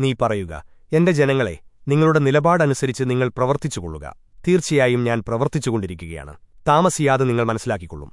നീ പറയുക എന്റെ ജനങ്ങളെ നിങ്ങളുടെ നിലപാടനുസരിച്ച് നിങ്ങൾ പ്രവർത്തിച്ചുകൊള്ളുക. തീർച്ചയായും ഞാൻ പ്രവർത്തിച്ചുകൊണ്ടിരിക്കുകയാണ്. താമസിയാതെ നിങ്ങൾ മനസ്സിലാക്കിക്കൊള്ളും.